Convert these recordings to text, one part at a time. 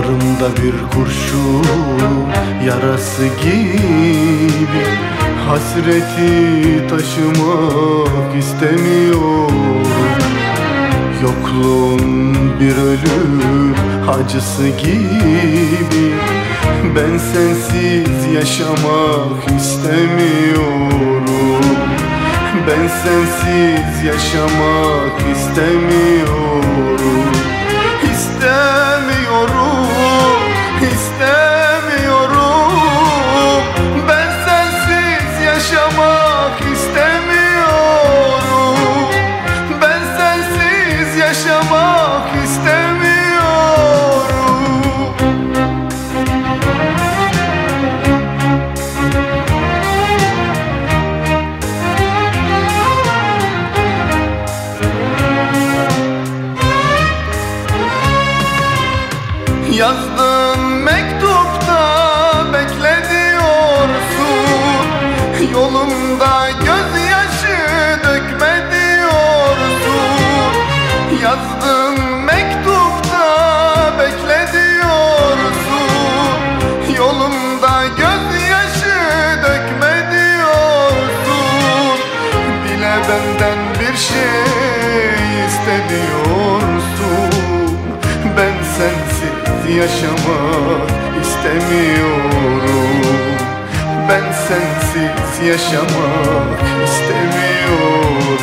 Sırtımda bir kurşun yarası gibi. Hasreti taşımak istemiyorum. Yokluğun bir ölüm acısı gibi. Ben sensiz yaşamak istemiyorum. Ben sensiz yaşamak istemiyorum Yolumda gözyaşı dökme diyorsun Yazdığın mektupta bekle diyorsun Yolumda gözyaşı dökme diyorsun Dile benden bir şey istediyorsun Ben sensiz yaşamak istemiyorum Ben sensiz yaşamak istemiyorum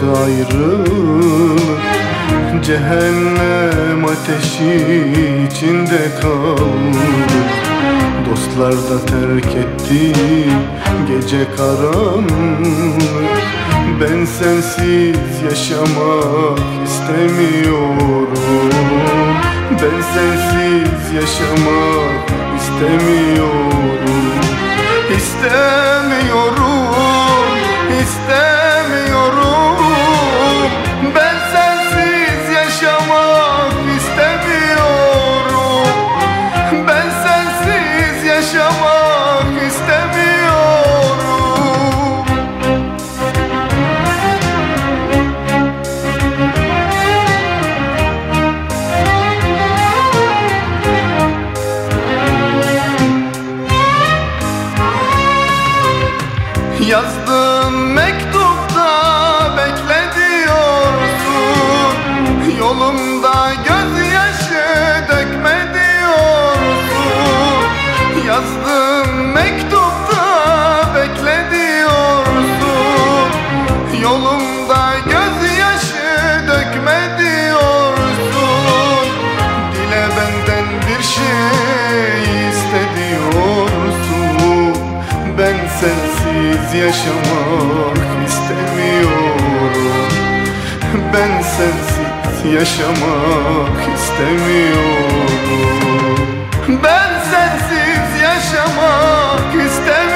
çıktı ayrılık Cehennem ateşi içinde kaldık Dostlar da terk etti gece karanlık. Ben sensiz yaşamak istemiyorum. Ben sensiz yaşamak istemiyorum İstemiyorum, istemiyorum Yazdığın mektupta bekle sensiz yaşamak istemiyorum. Ben sensiz yaşamak istemiyorum. Ben sensiz yaşamak istemiyorum